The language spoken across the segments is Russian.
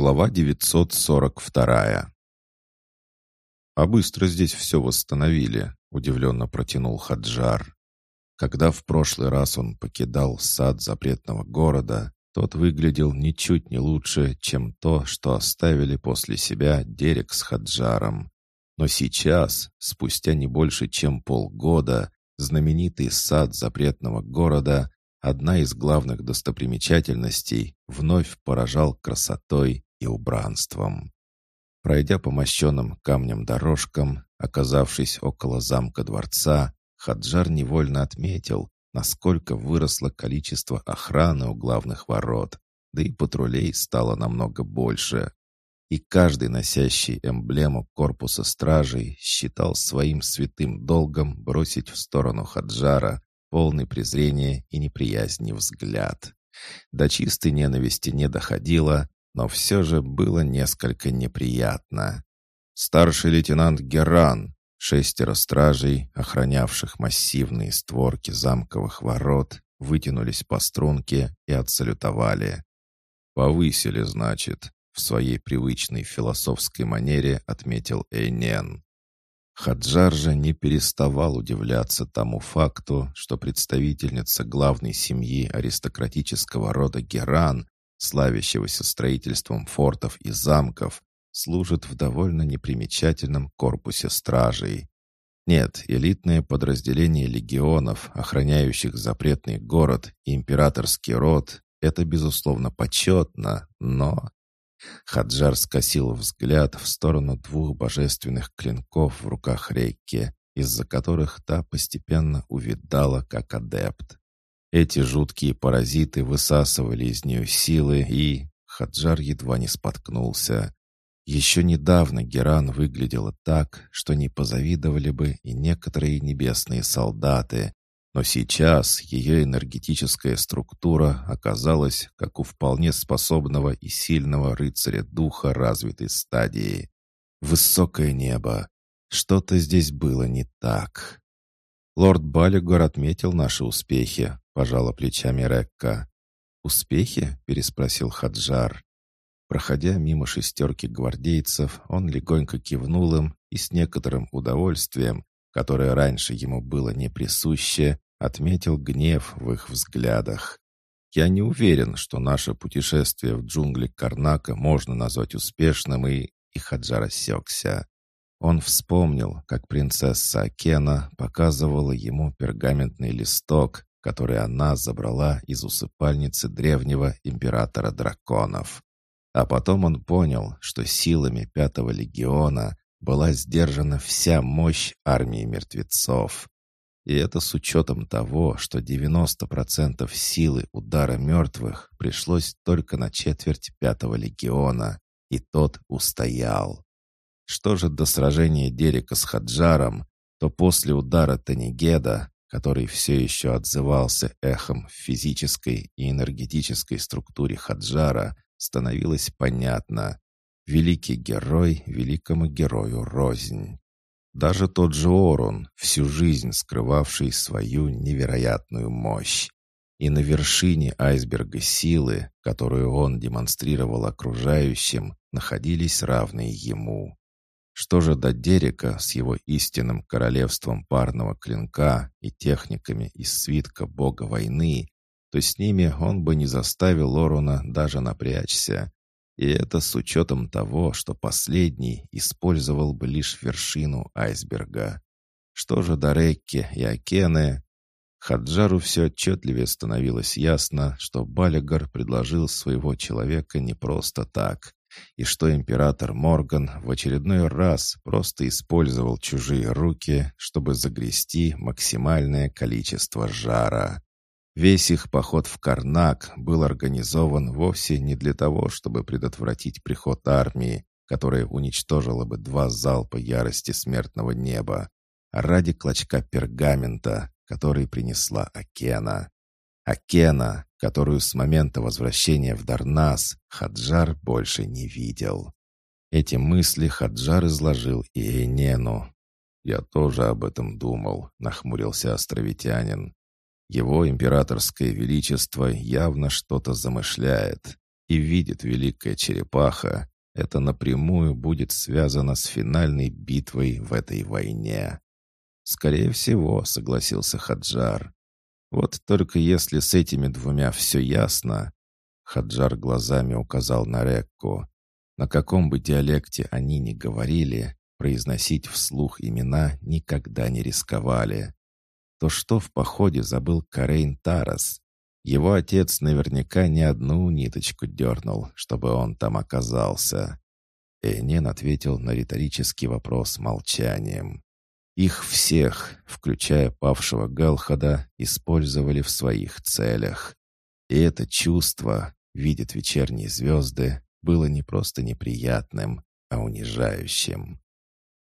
Глава 942 «А быстро здесь все восстановили», — удивленно протянул Хаджар. Когда в прошлый раз он покидал сад запретного города, тот выглядел ничуть не лучше, чем то, что оставили после себя Дерек с Хаджаром. Но сейчас, спустя не больше чем полгода, знаменитый сад запретного города одна из главных достопримечательностей, вновь поражал красотой и убранством. Пройдя по мощенным камням дорожкам, оказавшись около замка дворца, Хаджар невольно отметил, насколько выросло количество охраны у главных ворот, да и патрулей стало намного больше. И каждый, носящий эмблему корпуса стражей, считал своим святым долгом бросить в сторону Хаджара полный презрения и неприязни взгляд. До чистой ненависти не доходило, но все же было несколько неприятно. Старший лейтенант Геран, шестеро стражей, охранявших массивные створки замковых ворот, вытянулись по струнке и отсалютовали. «Повысили, значит», — в своей привычной философской манере отметил Эйнен. Хаджар же не переставал удивляться тому факту, что представительница главной семьи аристократического рода Геран, славящегося строительством фортов и замков, служит в довольно непримечательном корпусе стражей. Нет, элитное подразделение легионов, охраняющих запретный город и императорский род, это, безусловно, почетно, но... Хаджар скосил взгляд в сторону двух божественных клинков в руках Рейки, из-за которых та постепенно увидала как адепт. Эти жуткие паразиты высасывали из нее силы, и Хаджар едва не споткнулся. Еще недавно Геран выглядела так, что не позавидовали бы и некоторые небесные солдаты, но сейчас ее энергетическая структура оказалась как у вполне способного и сильного рыцаря духа развитой стадии. Высокое небо. Что-то здесь было не так. Лорд Балигор отметил наши успехи, пожала плечами Рекка. «Успехи?» — переспросил Хаджар. Проходя мимо шестерки гвардейцев, он легонько кивнул им и с некоторым удовольствием которое раньше ему было не присуще, отметил гнев в их взглядах. Я не уверен, что наше путешествие в джунгли Карнака можно назвать успешным, и, и Хаджар осекся. Он вспомнил, как принцесса Акена показывала ему пергаментный листок, который она забрала из усыпальницы древнего императора драконов. А потом он понял, что силами Пятого легиона была сдержана вся мощь армии мертвецов. И это с учетом того, что 90% силы удара мертвых пришлось только на четверть пятого легиона, и тот устоял. Что же до сражения Дерека с Хаджаром, то после удара Танигеда, который все еще отзывался эхом в физической и энергетической структуре Хаджара, становилось понятно, Великий герой великому герою рознь. Даже тот же Орун, всю жизнь скрывавший свою невероятную мощь. И на вершине айсберга силы, которую он демонстрировал окружающим, находились равные ему. Что же до Дерека с его истинным королевством парного клинка и техниками из свитка бога войны, то с ними он бы не заставил Оруна даже напрячься, и это с учетом того, что последний использовал бы лишь вершину айсберга. Что же до Рекки и Акены? Хаджару все отчетливее становилось ясно, что Балигар предложил своего человека не просто так, и что император Морган в очередной раз просто использовал чужие руки, чтобы загрести максимальное количество жара. Весь их поход в Карнак был организован вовсе не для того, чтобы предотвратить приход армии, которая уничтожила бы два залпа ярости смертного неба, а ради клочка пергамента, который принесла Акена. Акена, которую с момента возвращения в Дарнас Хаджар больше не видел. Эти мысли Хаджар изложил и Эйнену. «Я тоже об этом думал», — нахмурился островитянин. Его императорское величество явно что-то замышляет. и видит великая черепаха, это напрямую будет связано с финальной битвой в этой войне. «Скорее всего», — согласился Хаджар. «Вот только если с этими двумя все ясно...» Хаджар глазами указал на Рекку. На каком бы диалекте они ни говорили, произносить вслух имена никогда не рисковали. То что в походе забыл Карейн Тарас? Его отец наверняка не одну ниточку дернул, чтобы он там оказался. Энен ответил на риторический вопрос молчанием. Их всех, включая павшего Галхада, использовали в своих целях. И это чувство, видит вечерние звезды, было не просто неприятным, а унижающим.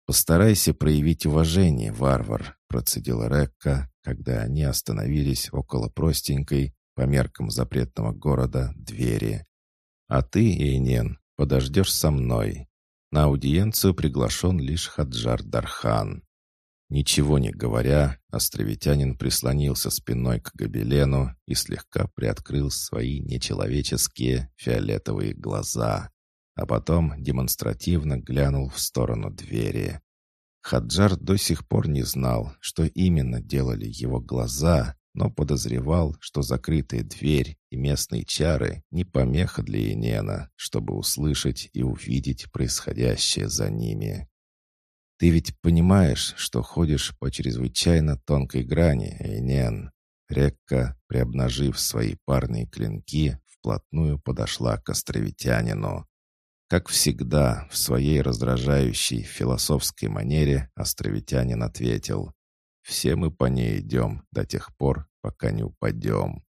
«Постарайся проявить уважение, варвар», — процедила Рекка, когда они остановились около простенькой, по меркам запретного города, двери. «А ты, Эйнен, подождешь со мной. На аудиенцию приглашен лишь Хаджар Дархан». Ничего не говоря, островитянин прислонился спиной к гобелену и слегка приоткрыл свои нечеловеческие фиолетовые глаза, а потом демонстративно глянул в сторону двери. Хаджар до сих пор не знал, что именно делали его глаза, но подозревал, что закрытая дверь и местные чары не помеха для Енена, чтобы услышать и увидеть происходящее за ними. «Ты ведь понимаешь, что ходишь по чрезвычайно тонкой грани, Энен?» Рекка, приобнажив свои парные клинки, вплотную подошла к островитянину. Как всегда, в своей раздражающей философской манере островитянин ответил все мы по ней идем до тех пор, пока не упадем.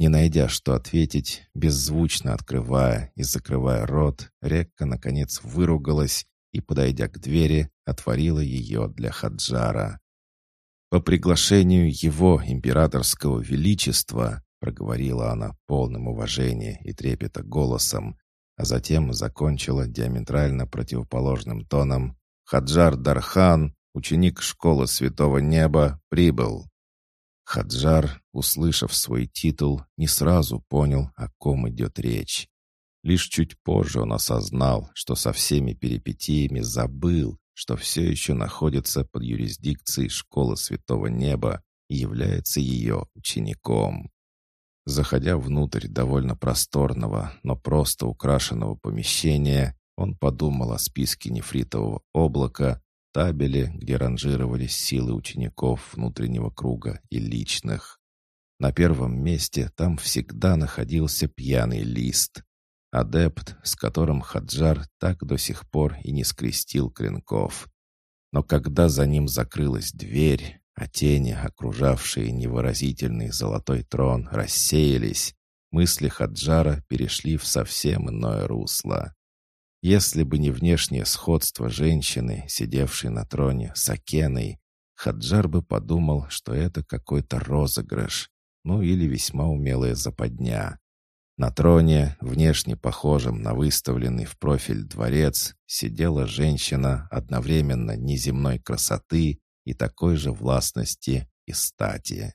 Не найдя, что ответить, беззвучно открывая и закрывая рот, Рекка, наконец, выругалась и, подойдя к двери, отворила ее для Хаджара. «По приглашению его императорского величества», проговорила она полным уважения и трепета голосом, а затем закончила диаметрально противоположным тоном «Хаджар Дархан, ученик школы Святого Неба, прибыл». Хаджар, услышав свой титул, не сразу понял, о ком идет речь. Лишь чуть позже он осознал, что со всеми перипетиями забыл, что все еще находится под юрисдикцией школы Святого Неба и является ее учеником. Заходя внутрь довольно просторного, но просто украшенного помещения, он подумал о списке нефритового облака, табеле, где ранжировались силы учеников внутреннего круга и личных. На первом месте там всегда находился пьяный лист. Адепт, с которым Хаджар так до сих пор и не скрестил клинков. Но когда за ним закрылась дверь, а тени, окружавшие невыразительный золотой трон, рассеялись, мысли Хаджара перешли в совсем иное русло. Если бы не внешнее сходство женщины, сидевшей на троне с Акеной, Хаджар бы подумал, что это какой-то розыгрыш, ну или весьма умелая западня. На троне, внешне похожем на выставленный в профиль дворец, сидела женщина одновременно неземной красоты и такой же властности и стати.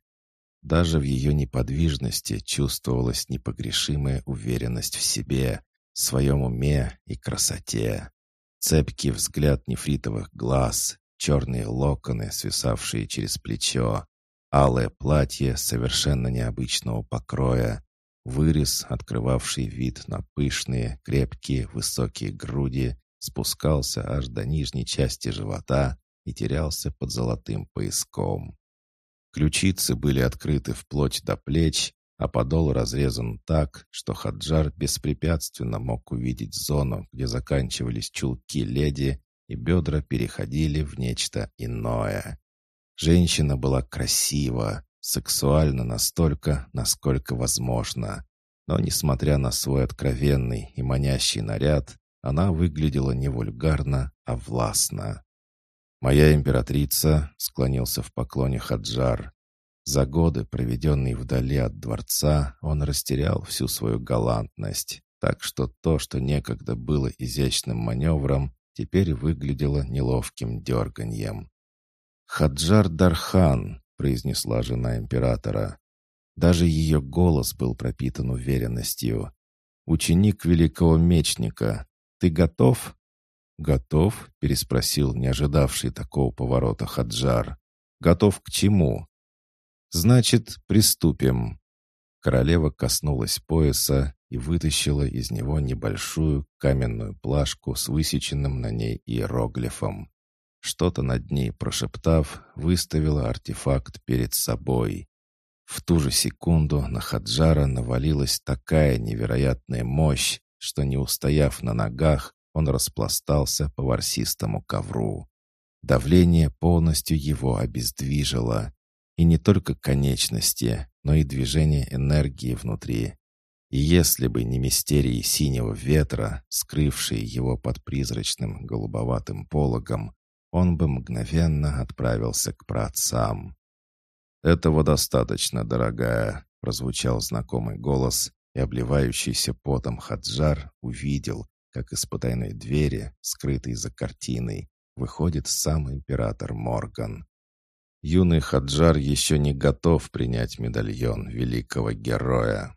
Даже в ее неподвижности чувствовалась непогрешимая уверенность в себе, своем уме и красоте. Цепкий взгляд нефритовых глаз, черные локоны, свисавшие через плечо, алое платье совершенно необычного покроя, вырез, открывавший вид на пышные, крепкие, высокие груди, спускался аж до нижней части живота и терялся под золотым пояском. Ключицы были открыты вплоть до плеч, а подол разрезан так, что Хаджар беспрепятственно мог увидеть зону, где заканчивались чулки леди, и бедра переходили в нечто иное. Женщина была красива, сексуальна настолько, насколько возможно. Но, несмотря на свой откровенный и манящий наряд, она выглядела не вульгарно, а властно. «Моя императрица», — склонился в поклоне Хаджар, за годы, проведенные вдали от дворца, он растерял всю свою галантность, так что то, что некогда было изящным маневром, теперь выглядело неловким дерганьем. «Хаджар Дархан», — произнесла жена императора. Даже ее голос был пропитан уверенностью. ученик великого мечника. Ты готов?» «Готов?» — переспросил не ожидавший такого поворота Хаджар. «Готов к чему?» «Значит, приступим». Королева коснулась пояса и вытащила из него небольшую каменную плашку с высеченным на ней иероглифом. Что-то над ней прошептав, выставила артефакт перед собой. В ту же секунду на Хаджара навалилась такая невероятная мощь, что, не устояв на ногах, он распластался по ворсистому ковру. Давление полностью его обездвижило. И не только конечности, но и движение энергии внутри. И если бы не мистерии синего ветра, скрывшие его под призрачным голубоватым пологом, он бы мгновенно отправился к праотцам. «Этого достаточно, дорогая», — прозвучал знакомый голос, и обливающийся потом Хаджар увидел, как из потайной двери, скрытой за картиной, выходит сам император Морган. Юный Хаджар еще не готов принять медальон великого героя.